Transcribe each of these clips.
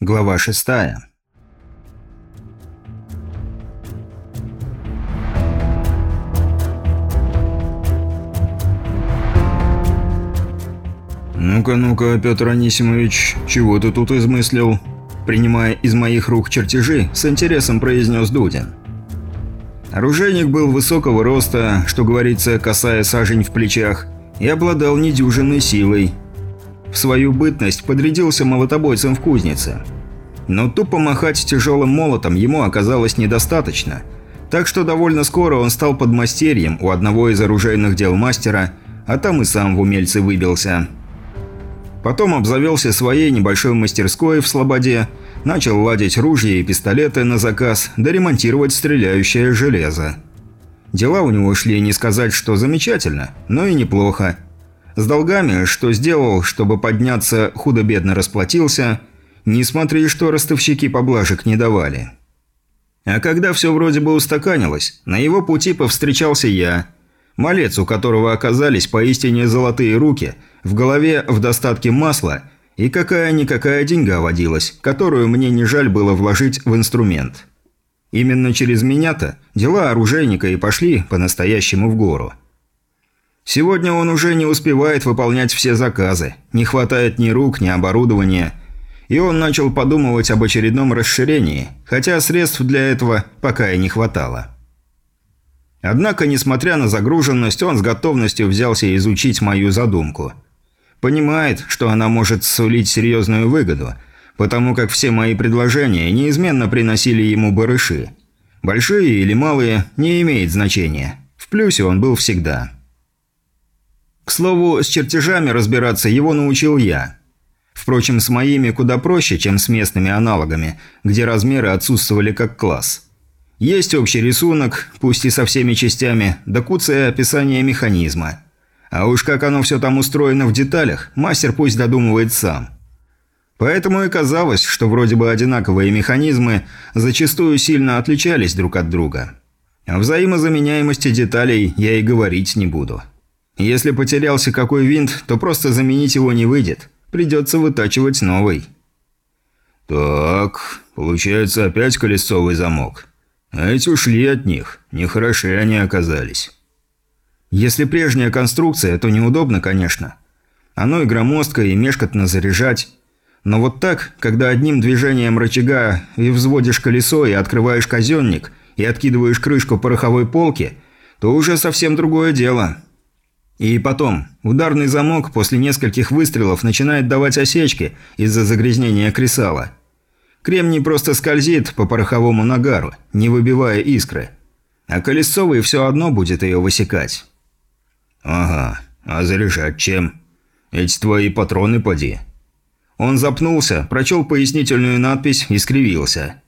Глава шестая. «Ну-ка, ну-ка, Петр Анисимович, чего ты тут измыслил?» Принимая из моих рук чертежи, с интересом произнес Дудин. Оружейник был высокого роста, что говорится, касая сажень в плечах, и обладал недюжинной силой. В свою бытность подрядился молотобойцем в кузнице. Но тупо махать тяжелым молотом ему оказалось недостаточно, так что довольно скоро он стал подмастерьем у одного из оружейных дел мастера, а там и сам в умельцы выбился – Потом обзавелся своей небольшой мастерской в Слободе, начал ладить ружья и пистолеты на заказ, да ремонтировать стреляющее железо. Дела у него шли не сказать, что замечательно, но и неплохо. С долгами, что сделал, чтобы подняться, худо-бедно расплатился, не смотри, что ростовщики поблажек не давали. А когда все вроде бы устаканилось, на его пути повстречался я, малец, у которого оказались поистине золотые руки – в голове в достатке масла и какая-никакая деньга водилась, которую мне не жаль было вложить в инструмент. Именно через меня-то дела оружейника и пошли по-настоящему в гору. Сегодня он уже не успевает выполнять все заказы, не хватает ни рук, ни оборудования, и он начал подумывать об очередном расширении, хотя средств для этого пока и не хватало. Однако, несмотря на загруженность, он с готовностью взялся изучить мою задумку – Понимает, что она может сулить серьезную выгоду, потому как все мои предложения неизменно приносили ему барыши. Большие или малые, не имеет значения. В плюсе он был всегда. К слову, с чертежами разбираться его научил я. Впрочем, с моими куда проще, чем с местными аналогами, где размеры отсутствовали как класс. Есть общий рисунок, пусть и со всеми частями, да куцое описание механизма – а уж как оно все там устроено в деталях, мастер пусть додумывает сам. Поэтому и казалось, что вроде бы одинаковые механизмы зачастую сильно отличались друг от друга. О взаимозаменяемости деталей я и говорить не буду. Если потерялся какой винт, то просто заменить его не выйдет. Придется вытачивать новый. «Так, получается опять колесовый замок. А эти ушли от них. Нехороши они оказались». Если прежняя конструкция, то неудобно, конечно. Оно и громоздко, и мешкотно заряжать. Но вот так, когда одним движением рычага и взводишь колесо, и открываешь казенник, и откидываешь крышку пороховой полки, то уже совсем другое дело. И потом, ударный замок после нескольких выстрелов начинает давать осечки из-за загрязнения кресала. Кремний просто скользит по пороховому нагару, не выбивая искры. А колесовый все одно будет ее высекать. «Ага. А заряжать чем? Эти твои патроны поди». Он запнулся, прочел пояснительную надпись и скривился.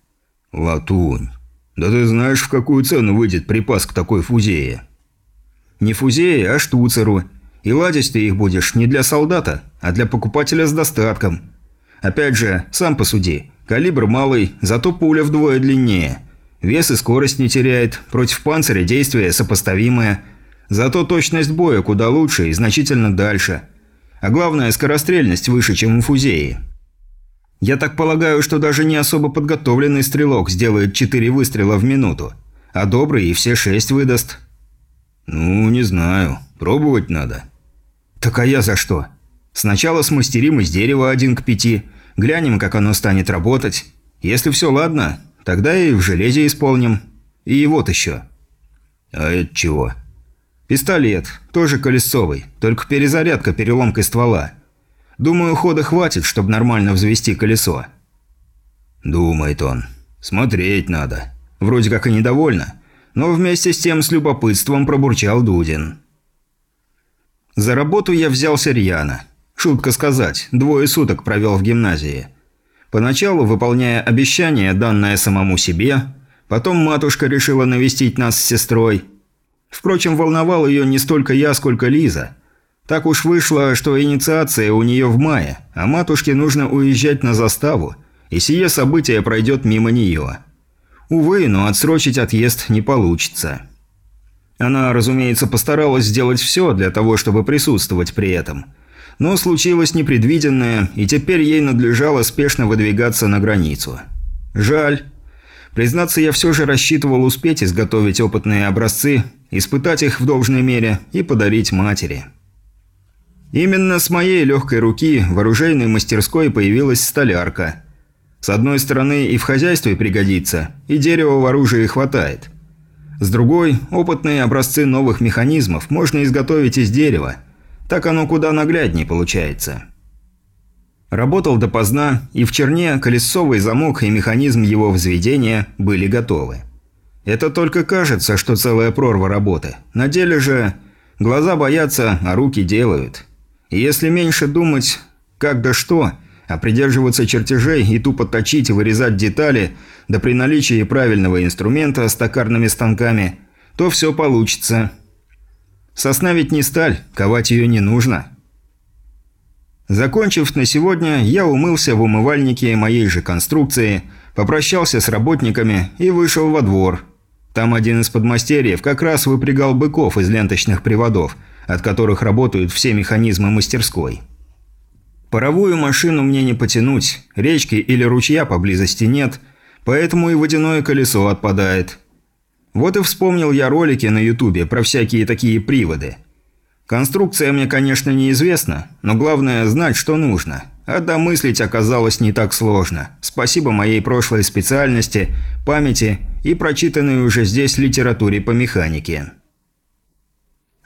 «Латунь. Да ты знаешь, в какую цену выйдет припас к такой фузее?» «Не фузее, а штуцеру. И ладить ты их будешь не для солдата, а для покупателя с достатком. Опять же, сам посуди. Калибр малый, зато пуля вдвое длиннее. Вес и скорость не теряет, против панциря действие сопоставимое – Зато точность боя куда лучше и значительно дальше. А главное, скорострельность выше, чем у фузеи. Я так полагаю, что даже не особо подготовленный стрелок сделает 4 выстрела в минуту, а добрый и все 6 выдаст. Ну, не знаю. Пробовать надо. Так а я за что? Сначала смастерим из дерева один к пяти, глянем, как оно станет работать. Если все ладно, тогда и в железе исполним. И вот еще. А это чего? Пистолет, тоже колесовый, только перезарядка переломкой ствола. Думаю, хода хватит, чтобы нормально взвести колесо. Думает он. Смотреть надо. Вроде как и недовольно, но вместе с тем с любопытством пробурчал Дудин. За работу я взялся рьяно. Шутка сказать, двое суток провел в гимназии. Поначалу выполняя обещание, данное самому себе, потом матушка решила навестить нас с сестрой – Впрочем, волновал ее не столько я, сколько Лиза. Так уж вышло, что инициация у нее в мае, а матушке нужно уезжать на заставу, и сие событие пройдет мимо нее. Увы, но отсрочить отъезд не получится. Она, разумеется, постаралась сделать все для того, чтобы присутствовать при этом. Но случилось непредвиденное, и теперь ей надлежало спешно выдвигаться на границу. Жаль. Признаться, я все же рассчитывал успеть изготовить опытные образцы, испытать их в должной мере и подарить матери. Именно с моей легкой руки в оружейной мастерской появилась столярка. С одной стороны и в хозяйстве пригодится, и дерева в оружии хватает. С другой, опытные образцы новых механизмов можно изготовить из дерева. Так оно куда нагляднее получается. Работал допоздна, и в черне колесовый замок и механизм его взведения были готовы. Это только кажется, что целая прорва работы. На деле же глаза боятся, а руки делают. И если меньше думать, как да что, а придерживаться чертежей и тупо точить и вырезать детали, да при наличии правильного инструмента с токарными станками, то все получится. Сосна ведь не сталь, ковать ее не нужно. Закончив на сегодня, я умылся в умывальнике моей же конструкции, попрощался с работниками и вышел во двор. Там один из подмастерьев как раз выпрягал быков из ленточных приводов – от которых работают все механизмы мастерской. Паровую машину мне не потянуть, речки или ручья поблизости нет, поэтому и водяное колесо отпадает. Вот и вспомнил я ролики на ютубе про всякие такие приводы. Конструкция мне, конечно, неизвестна, но главное знать, что нужно. А домыслить оказалось не так сложно. Спасибо моей прошлой специальности, памяти и прочитанной уже здесь литературе по механике.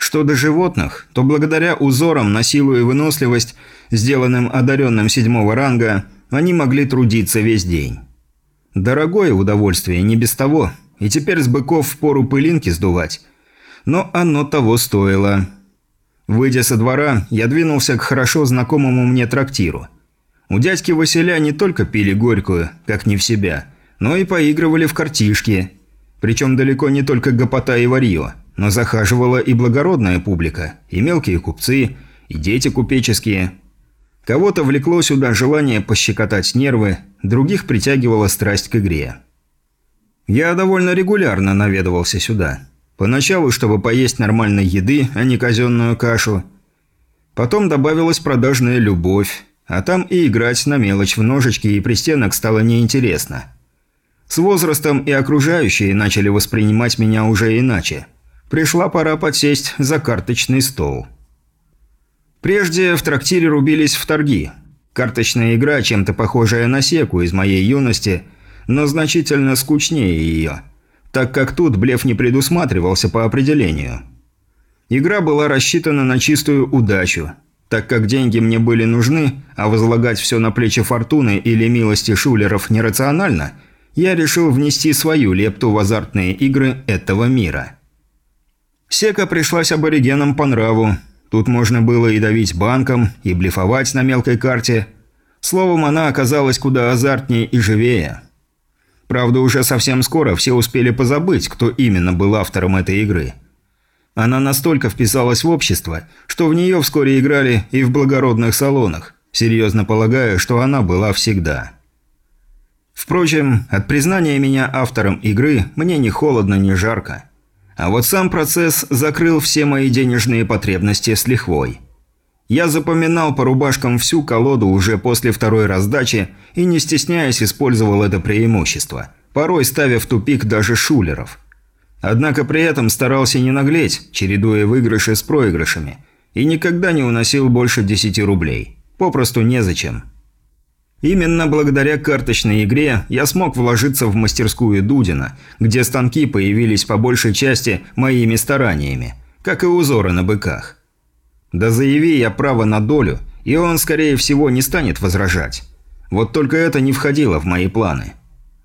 Что до животных, то благодаря узорам на силу и выносливость, сделанным одаренным седьмого ранга, они могли трудиться весь день. Дорогое удовольствие, не без того, и теперь с быков в пору пылинки сдувать. Но оно того стоило. Выйдя со двора, я двинулся к хорошо знакомому мне трактиру. У дядьки Василя не только пили горькую, как не в себя, но и поигрывали в картишки. Причем далеко не только гопота и варье – но захаживала и благородная публика, и мелкие купцы, и дети купеческие. Кого-то влекло сюда желание пощекотать нервы, других притягивала страсть к игре. Я довольно регулярно наведывался сюда. Поначалу, чтобы поесть нормальной еды, а не казенную кашу. Потом добавилась продажная любовь, а там и играть на мелочь в ножички и пристенок стало неинтересно. С возрастом и окружающие начали воспринимать меня уже иначе – Пришла пора подсесть за карточный стол. Прежде в трактире рубились в торги. Карточная игра, чем-то похожая на секу из моей юности, но значительно скучнее ее, так как тут блеф не предусматривался по определению. Игра была рассчитана на чистую удачу, так как деньги мне были нужны, а возлагать все на плечи фортуны или милости шулеров нерационально, я решил внести свою лепту в азартные игры этого мира. Сека пришлась аборигенам по нраву. Тут можно было и давить банком, и блефовать на мелкой карте. Словом, она оказалась куда азартнее и живее. Правда, уже совсем скоро все успели позабыть, кто именно был автором этой игры. Она настолько вписалась в общество, что в нее вскоре играли и в благородных салонах, серьезно полагая, что она была всегда. Впрочем, от признания меня автором игры мне ни холодно, ни жарко. А вот сам процесс закрыл все мои денежные потребности с лихвой. Я запоминал по рубашкам всю колоду уже после второй раздачи и, не стесняясь, использовал это преимущество, порой ставя в тупик даже шулеров. Однако при этом старался не наглеть, чередуя выигрыши с проигрышами, и никогда не уносил больше 10 рублей. Попросту незачем. Именно благодаря карточной игре я смог вложиться в мастерскую Дудина, где станки появились по большей части моими стараниями, как и узоры на быках. Да заяви я право на долю, и он, скорее всего, не станет возражать. Вот только это не входило в мои планы.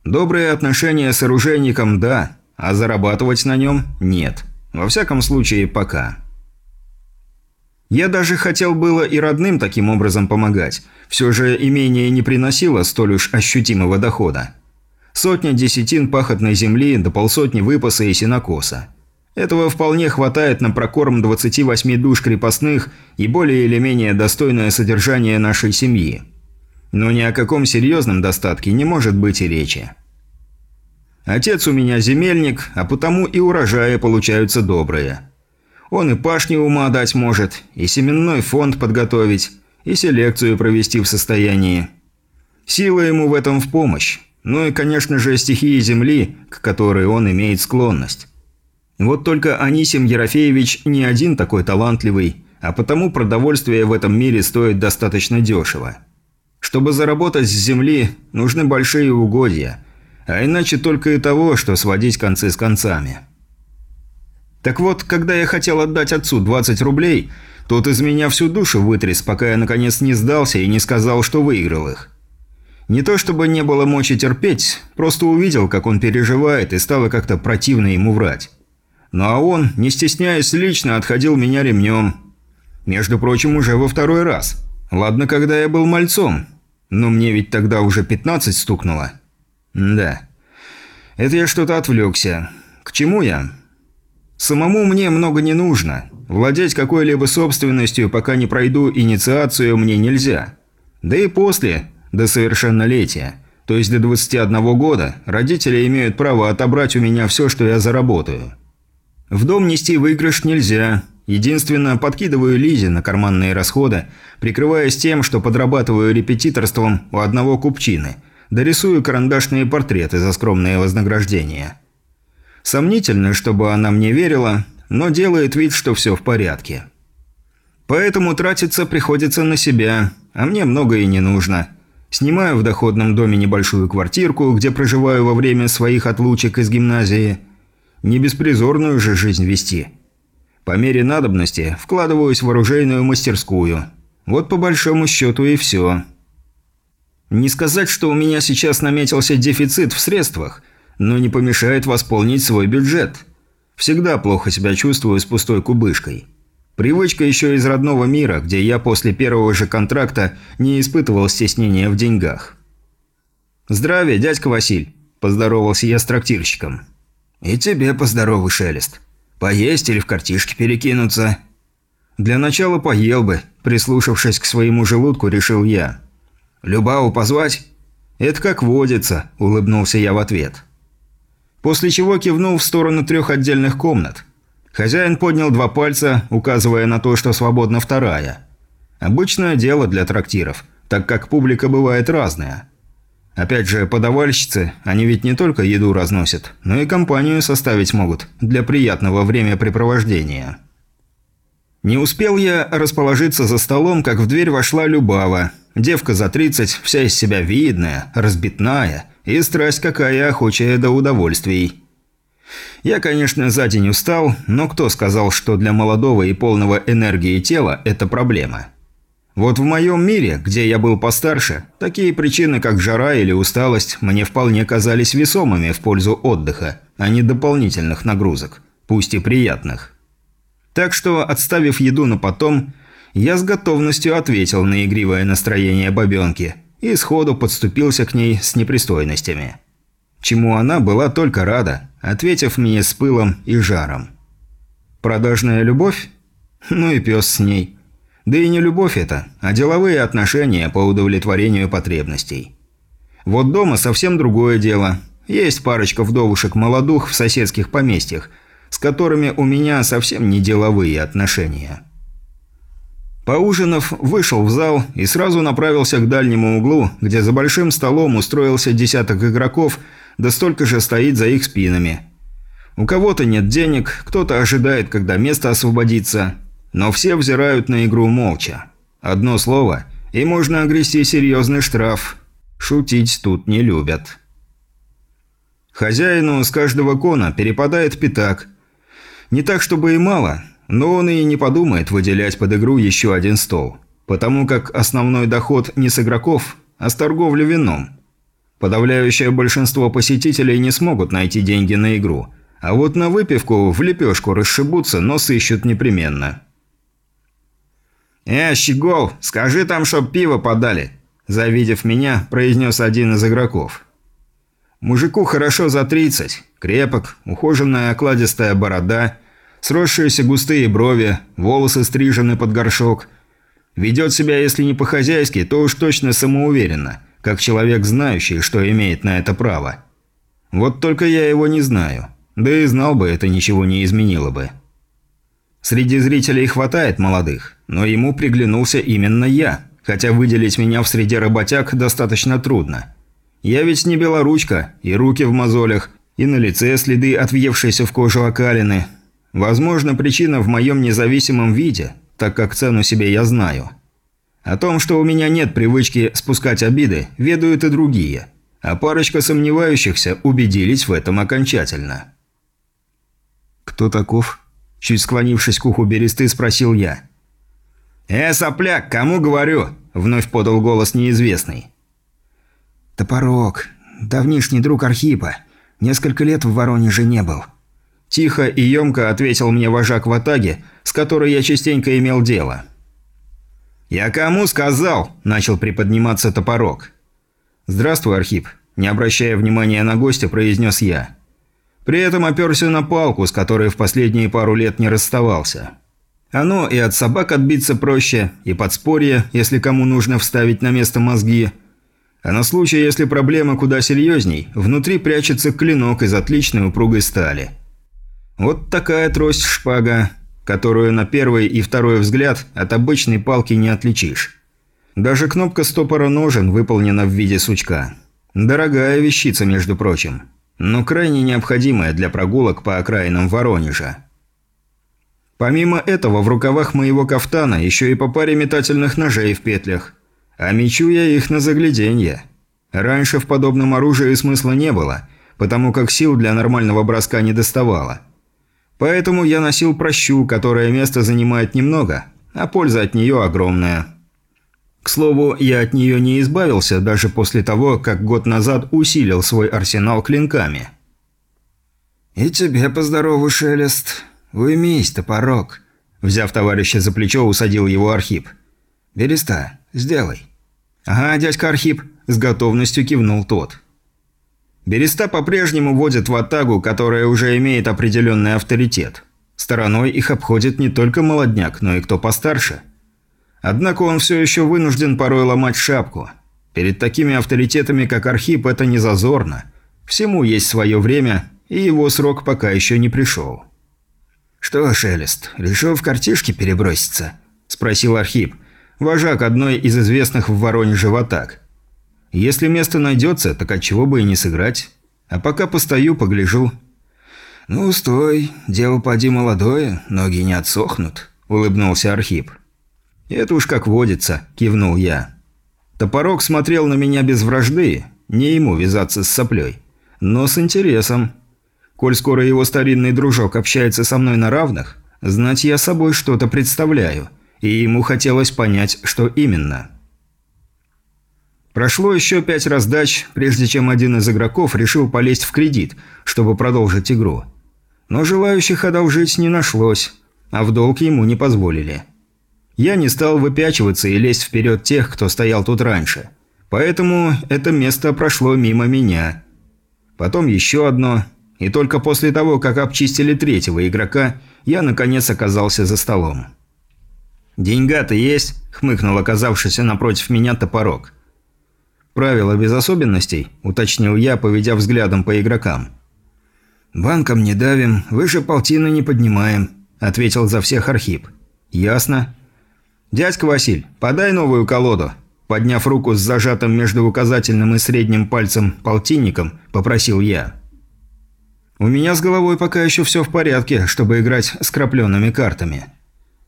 Добрые отношения с оружейником – да, а зарабатывать на нем – нет. Во всяком случае, пока. Я даже хотел было и родным таким образом помогать. Все же имение не приносило столь уж ощутимого дохода. Сотня десятин пахотной земли до полсотни выпаса и сенокоса. Этого вполне хватает на прокорм 28 душ крепостных и более или менее достойное содержание нашей семьи. Но ни о каком серьезном достатке не может быть и речи. Отец у меня земельник, а потому и урожаи получаются добрые. Он и пашни ума дать может, и семенной фонд подготовить, и селекцию провести в состоянии. Сила ему в этом в помощь. Ну и, конечно же, стихии Земли, к которой он имеет склонность. Вот только Анисим Ерофеевич не один такой талантливый, а потому продовольствие в этом мире стоит достаточно дешево. Чтобы заработать с Земли, нужны большие угодья, а иначе только и того, что сводить концы с концами. Так вот, когда я хотел отдать отцу 20 рублей, тот из меня всю душу вытряс, пока я наконец не сдался и не сказал, что выиграл их. Не то чтобы не было мочи терпеть, просто увидел, как он переживает, и стало как-то противно ему врать. Ну а он, не стесняясь, лично отходил меня ремнем. Между прочим, уже во второй раз. Ладно, когда я был мальцом. Но мне ведь тогда уже 15 стукнуло. Да. Это я что-то отвлекся. К чему я? Самому мне много не нужно. Владеть какой-либо собственностью, пока не пройду инициацию, мне нельзя. Да и после, до совершеннолетия, то есть до 21 года, родители имеют право отобрать у меня все, что я заработаю. В дом нести выигрыш нельзя. Единственно, подкидываю Лизе на карманные расходы, прикрываясь тем, что подрабатываю репетиторством у одного купчины, дорисую карандашные портреты за скромное вознаграждение. Сомнительно, чтобы она мне верила, но делает вид, что все в порядке. Поэтому тратиться приходится на себя, а мне много и не нужно. Снимаю в доходном доме небольшую квартирку, где проживаю во время своих отлучек из гимназии – не беспризорную же жизнь вести. По мере надобности вкладываюсь в оружейную мастерскую. Вот по большому счету и все. Не сказать, что у меня сейчас наметился дефицит в средствах, но не помешает восполнить свой бюджет. Всегда плохо себя чувствую с пустой кубышкой. Привычка еще из родного мира, где я после первого же контракта не испытывал стеснения в деньгах. «Здравия, дядька Василь», – поздоровался я с трактирщиком. «И тебе поздоровый, Шелест. Поесть или в картишки перекинуться?» «Для начала поел бы», – прислушавшись к своему желудку, решил я. «Любаву позвать?» «Это как водится», – улыбнулся я в ответ. После чего кивнул в сторону трех отдельных комнат. Хозяин поднял два пальца, указывая на то, что свободна вторая. Обычное дело для трактиров, так как публика бывает разная. Опять же, подавальщицы, они ведь не только еду разносят, но и компанию составить могут для приятного времяпрепровождения. Не успел я расположиться за столом, как в дверь вошла Любава. Девка за 30, вся из себя видная, разбитная, и страсть какая охочая до удовольствий. Я, конечно, за день устал, но кто сказал, что для молодого и полного энергии тела это проблема? Вот в моем мире, где я был постарше, такие причины, как жара или усталость, мне вполне казались весомыми в пользу отдыха, а не дополнительных нагрузок, пусть и приятных. Так что, отставив еду на потом, я с готовностью ответил на игривое настроение бабенки и сходу подступился к ней с непристойностями. Чему она была только рада, ответив мне с пылом и жаром. Продажная любовь? Ну и пес с ней. Да и не любовь это, а деловые отношения по удовлетворению потребностей. Вот дома совсем другое дело. Есть парочка вдовушек-молодух в соседских поместьях, с которыми у меня совсем не деловые отношения. Поужинав, вышел в зал и сразу направился к дальнему углу, где за большим столом устроился десяток игроков, да столько же стоит за их спинами. У кого-то нет денег, кто-то ожидает, когда место освободится, но все взирают на игру молча. Одно слово, и можно огрести серьезный штраф. Шутить тут не любят. Хозяину с каждого кона перепадает пятак. Не так, чтобы и мало, но он и не подумает выделять под игру еще один стол. Потому как основной доход не с игроков, а с торговли вином. Подавляющее большинство посетителей не смогут найти деньги на игру, а вот на выпивку в лепешку расшибутся, но сыщут непременно. «Э, Щегол, скажи там, чтоб пиво подали», – завидев меня, произнес один из игроков. Мужику хорошо за 30, крепок, ухоженная окладистая борода, сросшиеся густые брови, волосы стрижены под горшок. Ведет себя, если не по-хозяйски, то уж точно самоуверенно, как человек, знающий, что имеет на это право. Вот только я его не знаю. Да и знал бы, это ничего не изменило бы. Среди зрителей хватает молодых, но ему приглянулся именно я, хотя выделить меня в среде работяг достаточно трудно. Я ведь не белоручка, и руки в мозолях, и на лице следы от въевшейся в кожу окалины. Возможно, причина в моем независимом виде, так как цену себе я знаю. О том, что у меня нет привычки спускать обиды, ведают и другие. А парочка сомневающихся убедились в этом окончательно. «Кто таков?» Чуть склонившись к уху бересты, спросил я. «Э, сопляк, кому говорю?» – вновь подал голос неизвестный. «Топорок. Давнишний друг Архипа. Несколько лет в Воронеже не был». Тихо и емко ответил мне вожак в Атаге, с которой я частенько имел дело. «Я кому сказал?» – начал приподниматься топорок. «Здравствуй, Архип», – не обращая внимания на гостя, произнес я. При этом оперся на палку, с которой в последние пару лет не расставался. Оно и от собак отбиться проще, и подспорье, если кому нужно вставить на место мозги. А на случай, если проблема куда серьезней, внутри прячется клинок из отличной упругой стали. Вот такая трость-шпага, которую на первый и второй взгляд от обычной палки не отличишь. Даже кнопка стопора ножен выполнена в виде сучка. Дорогая вещица, между прочим но крайне необходимая для прогулок по окраинам Воронежа. Помимо этого, в рукавах моего кафтана еще и по паре метательных ножей в петлях, а мечу я их на загляденье. Раньше в подобном оружии смысла не было, потому как сил для нормального броска не доставало. Поэтому я носил прощу, которая место занимает немного, а польза от нее огромная. К слову, я от нее не избавился даже после того, как год назад усилил свой арсенал клинками. «И тебе поздорову, Шелест. Уймись, топорок». Взяв товарища за плечо, усадил его Архип. «Береста, сделай». «Ага, дядька Архип», – с готовностью кивнул тот. Береста по-прежнему водят в Атагу, которая уже имеет определенный авторитет. Стороной их обходит не только молодняк, но и кто постарше – Однако он все еще вынужден порой ломать шапку. Перед такими авторитетами, как Архип, это не зазорно. Всему есть свое время, и его срок пока еще не пришел. «Что, Шелест, решил в картишке переброситься?» – спросил Архип, вожак одной из известных в Воронеже в атак. «Если место найдется, так отчего бы и не сыграть. А пока постою, погляжу». «Ну, стой, дело поди молодое, ноги не отсохнут», – улыбнулся Архип. «Это уж как водится», – кивнул я. Топорок смотрел на меня без вражды, не ему вязаться с соплей, но с интересом. Коль скоро его старинный дружок общается со мной на равных, знать я собой что-то представляю, и ему хотелось понять, что именно. Прошло еще пять раздач, прежде чем один из игроков решил полезть в кредит, чтобы продолжить игру. Но желающих одолжить не нашлось, а в долг ему не позволили. Я не стал выпячиваться и лезть вперед тех, кто стоял тут раньше. Поэтому это место прошло мимо меня. Потом еще одно. И только после того, как обчистили третьего игрока, я наконец оказался за столом. «Деньга-то есть?» – хмыкнул оказавшийся напротив меня топорок. «Правила без особенностей?» – уточнил я, поведя взглядом по игрокам. «Банком не давим, выше полтины не поднимаем», – ответил за всех Архип. «Ясно. «Дядька Василь, подай новую колоду». Подняв руку с зажатым между указательным и средним пальцем полтинником, попросил я. «У меня с головой пока еще все в порядке, чтобы играть с крапленными картами.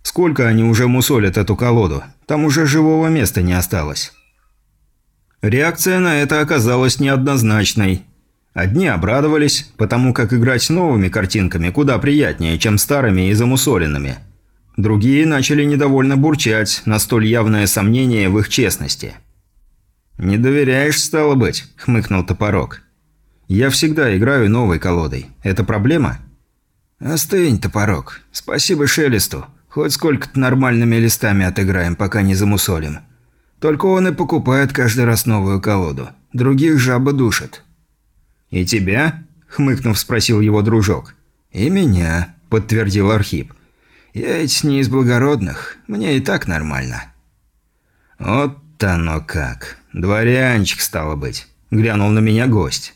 Сколько они уже мусолят эту колоду? Там уже живого места не осталось». Реакция на это оказалась неоднозначной. Одни обрадовались, потому как играть новыми картинками куда приятнее, чем старыми и замусоленными – Другие начали недовольно бурчать на столь явное сомнение в их честности. «Не доверяешь, стало быть», – хмыкнул Топорок. «Я всегда играю новой колодой. Это проблема?» «Остынь, Топорок. Спасибо Шелесту. Хоть сколько-то нормальными листами отыграем, пока не замусолим. Только он и покупает каждый раз новую колоду. Других жаба душит». «И тебя?» – хмыкнув, спросил его дружок. «И меня», – подтвердил Архип. Я ведь не из благородных, мне и так нормально». «Вот оно как. Дворянчик, стало быть», – глянул на меня гость.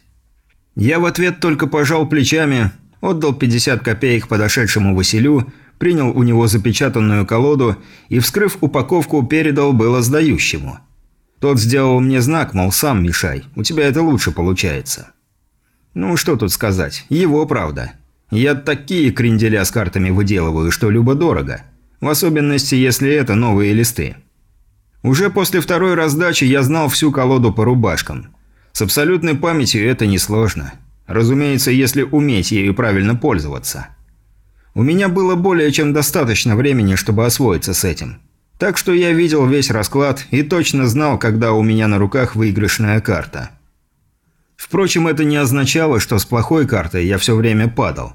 Я в ответ только пожал плечами, отдал 50 копеек подошедшему Василю, принял у него запечатанную колоду и, вскрыв упаковку, передал было сдающему. Тот сделал мне знак, мол, сам мешай, у тебя это лучше получается. Ну, что тут сказать, его правда. Я такие кренделя с картами выделываю, что любо-дорого. В особенности, если это новые листы. Уже после второй раздачи я знал всю колоду по рубашкам. С абсолютной памятью это несложно. Разумеется, если уметь ею правильно пользоваться. У меня было более чем достаточно времени, чтобы освоиться с этим. Так что я видел весь расклад и точно знал, когда у меня на руках выигрышная карта. Впрочем, это не означало, что с плохой картой я все время падал.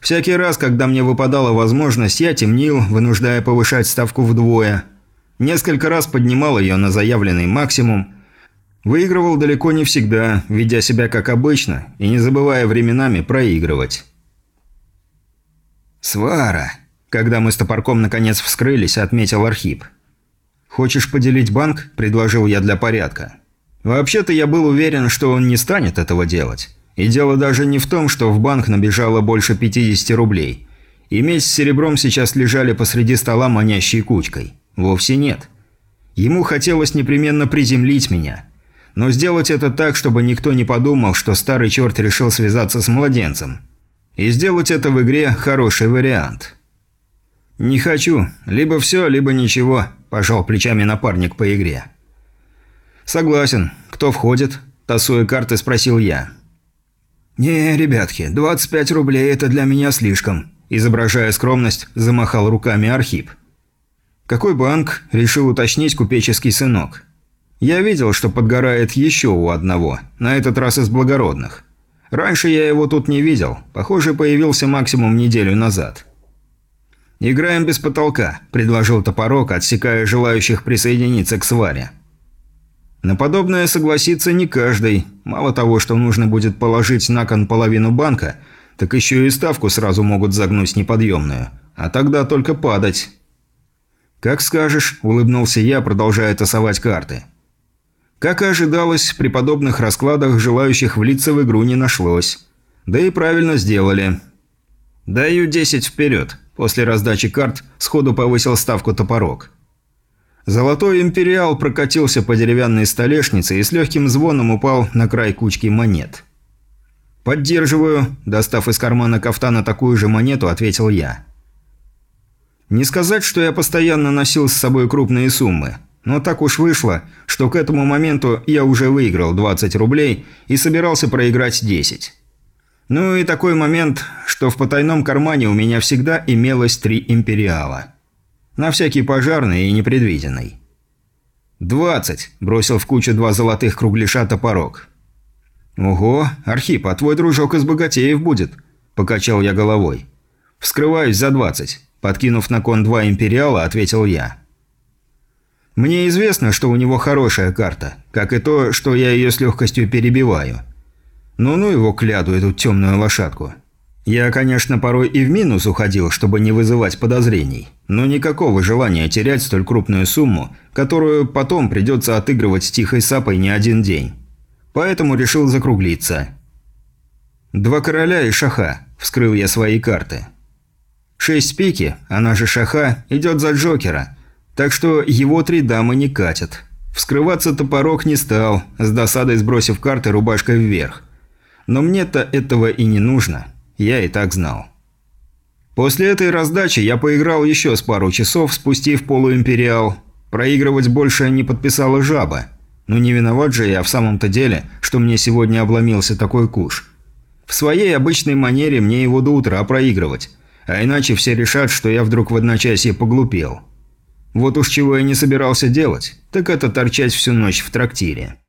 Всякий раз, когда мне выпадала возможность, я темнил, вынуждая повышать ставку вдвое. Несколько раз поднимал ее на заявленный максимум. Выигрывал далеко не всегда, ведя себя как обычно и не забывая временами проигрывать. «Свара!» Когда мы с топорком наконец вскрылись, отметил Архип. «Хочешь поделить банк?» – предложил я для порядка. Вообще-то я был уверен, что он не станет этого делать. И дело даже не в том, что в банк набежало больше 50 рублей. И медь с серебром сейчас лежали посреди стола манящей кучкой. Вовсе нет. Ему хотелось непременно приземлить меня. Но сделать это так, чтобы никто не подумал, что старый черт решил связаться с младенцем. И сделать это в игре – хороший вариант. «Не хочу. Либо все, либо ничего», – пожал плечами напарник по игре. «Согласен. Кто входит?» – тасуя карты, спросил я. «Не, ребятки, 25 рублей – это для меня слишком», – изображая скромность, замахал руками Архип. «Какой банк?» – решил уточнить купеческий сынок. «Я видел, что подгорает еще у одного, на этот раз из благородных. Раньше я его тут не видел, похоже, появился максимум неделю назад». «Играем без потолка», – предложил Топорок, отсекая желающих присоединиться к сваре. На подобное согласится не каждый. Мало того, что нужно будет положить на кон половину банка, так еще и ставку сразу могут загнуть неподъемную. А тогда только падать. «Как скажешь», – улыбнулся я, продолжая тасовать карты. Как и ожидалось, при подобных раскладах желающих влиться в игру не нашлось. Да и правильно сделали. «Даю 10 вперед», После раздачи карт сходу повысил ставку топорок. Золотой империал прокатился по деревянной столешнице и с легким звоном упал на край кучки монет. «Поддерживаю», – достав из кармана кафтана такую же монету, ответил я. Не сказать, что я постоянно носил с собой крупные суммы, но так уж вышло, что к этому моменту я уже выиграл 20 рублей и собирался проиграть 10. Ну и такой момент, что в потайном кармане у меня всегда имелось три империала. На всякий пожарный и непредвиденный. «Двадцать!» – бросил в кучу два золотых кругляша топорок. «Ого, Архип, а твой дружок из богатеев будет!» – покачал я головой. «Вскрываюсь за двадцать!» – подкинув на кон два империала, ответил я. «Мне известно, что у него хорошая карта, как и то, что я ее с легкостью перебиваю». Ну ну его кляду, эту темную лошадку. Я, конечно, порой и в минус уходил, чтобы не вызывать подозрений, но никакого желания терять столь крупную сумму, которую потом придется отыгрывать с тихой сапой не один день. Поэтому решил закруглиться. «Два короля и шаха», – вскрыл я свои карты. «Шесть пики, она же шаха, идет за Джокера, так что его три дамы не катят». Вскрываться топорок не стал, с досадой сбросив карты рубашкой вверх. Но мне-то этого и не нужно. Я и так знал. После этой раздачи я поиграл еще с пару часов, спустив полуимпериал. Проигрывать больше не подписала жаба. Но не виноват же я в самом-то деле, что мне сегодня обломился такой куш. В своей обычной манере мне его до утра проигрывать. А иначе все решат, что я вдруг в одночасье поглупел. Вот уж чего я не собирался делать, так это торчать всю ночь в трактире.